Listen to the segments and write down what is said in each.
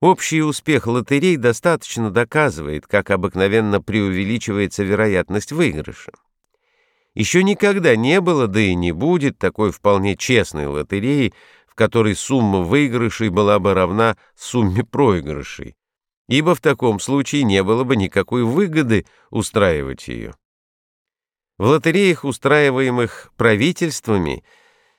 Общий успех лотерей достаточно доказывает, как обыкновенно преувеличивается вероятность выигрыша. Еще никогда не было, да и не будет такой вполне честной лотереи, в которой сумма выигрышей была бы равна сумме проигрышей, ибо в таком случае не было бы никакой выгоды устраивать ее. В лотереях, устраиваемых правительствами,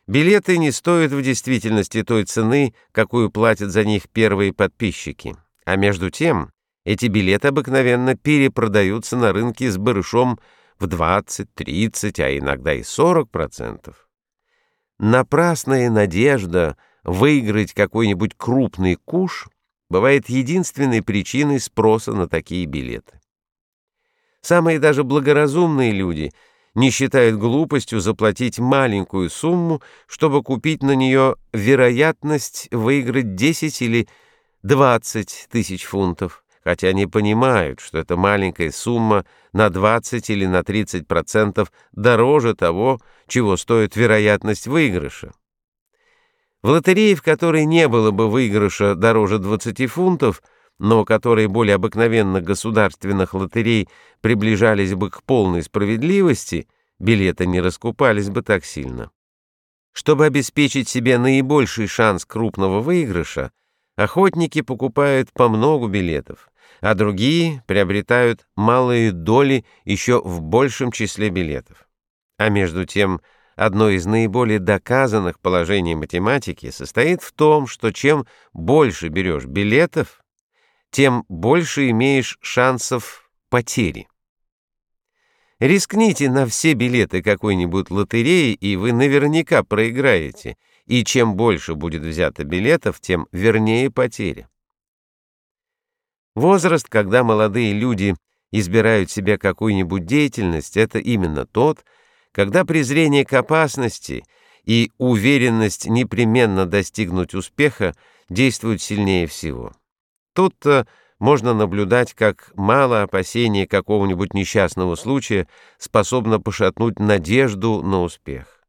билеты не стоят в действительности той цены, какую платят за них первые подписчики. А между тем, эти билеты обыкновенно перепродаются на рынке с барышом в 20, 30, а иногда и 40%. Напрасная надежда выиграть какой-нибудь крупный куш бывает единственной причиной спроса на такие билеты. Самые даже благоразумные люди не считают глупостью заплатить маленькую сумму, чтобы купить на нее вероятность выиграть 10 или 20 тысяч фунтов, хотя они понимают, что эта маленькая сумма на 20 или на 30% дороже того, чего стоит вероятность выигрыша. В лотерее, в которой не было бы выигрыша дороже 20 фунтов, но которые более обыкновенных государственных лотерей приближались бы к полной справедливости, билеты не раскупались бы так сильно. Чтобы обеспечить себе наибольший шанс крупного выигрыша, охотники покупают по много билетов, а другие приобретают малые доли еще в большем числе билетов. А между тем, одно из наиболее доказанных положений математики состоит в том, что чем больше берешь билетов, тем больше имеешь шансов потери. Рискните на все билеты какой-нибудь лотереи, и вы наверняка проиграете, и чем больше будет взято билетов, тем вернее потери. Возраст, когда молодые люди избирают себе какую-нибудь деятельность, это именно тот, когда презрение к опасности и уверенность непременно достигнуть успеха действуют сильнее всего. Тут-то можно наблюдать, как мало опасения какого-нибудь несчастного случая способно пошатнуть надежду на успех.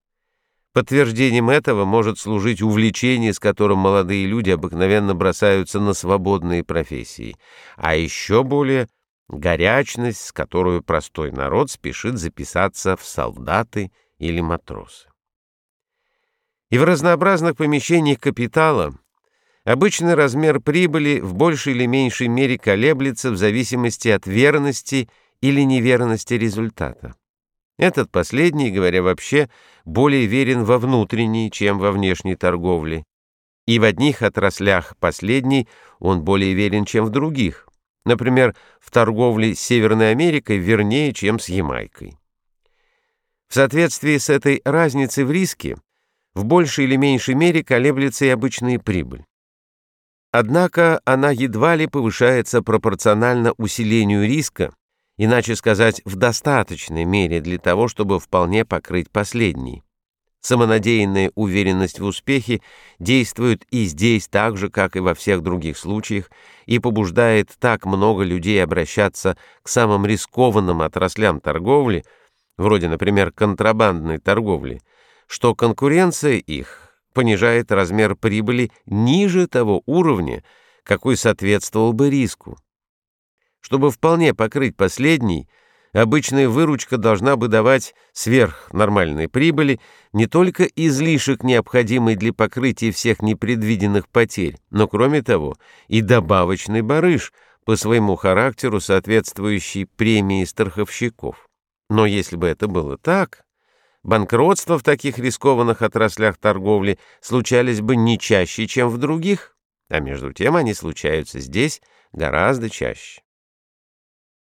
Подтверждением этого может служить увлечение, с которым молодые люди обыкновенно бросаются на свободные профессии, а еще более горячность, с которой простой народ спешит записаться в солдаты или матросы. И в разнообразных помещениях капитала Обычный размер прибыли в большей или меньшей мере колеблется в зависимости от верности или неверности результата. Этот последний, говоря вообще, более верен во внутренней, чем во внешней торговле. И в одних отраслях последний он более верен, чем в других. Например, в торговле с Северной Америкой вернее, чем с Ямайкой. В соответствии с этой разницей в риске в большей или меньшей мере колеблется и обычная прибыль. Однако она едва ли повышается пропорционально усилению риска, иначе сказать, в достаточной мере для того, чтобы вполне покрыть последний. Самонадеянная уверенность в успехе действует и здесь так же, как и во всех других случаях, и побуждает так много людей обращаться к самым рискованным отраслям торговли, вроде, например, контрабандной торговли, что конкуренция их понижает размер прибыли ниже того уровня, какой соответствовал бы риску. Чтобы вполне покрыть последний, обычная выручка должна бы давать сверх нормальной прибыли не только излишек, необходимый для покрытия всех непредвиденных потерь, но, кроме того, и добавочный барыш, по своему характеру соответствующий премии страховщиков. Но если бы это было так, банкротства в таких рискованных отраслях торговли случались бы не чаще, чем в других, а между тем они случаются здесь гораздо чаще.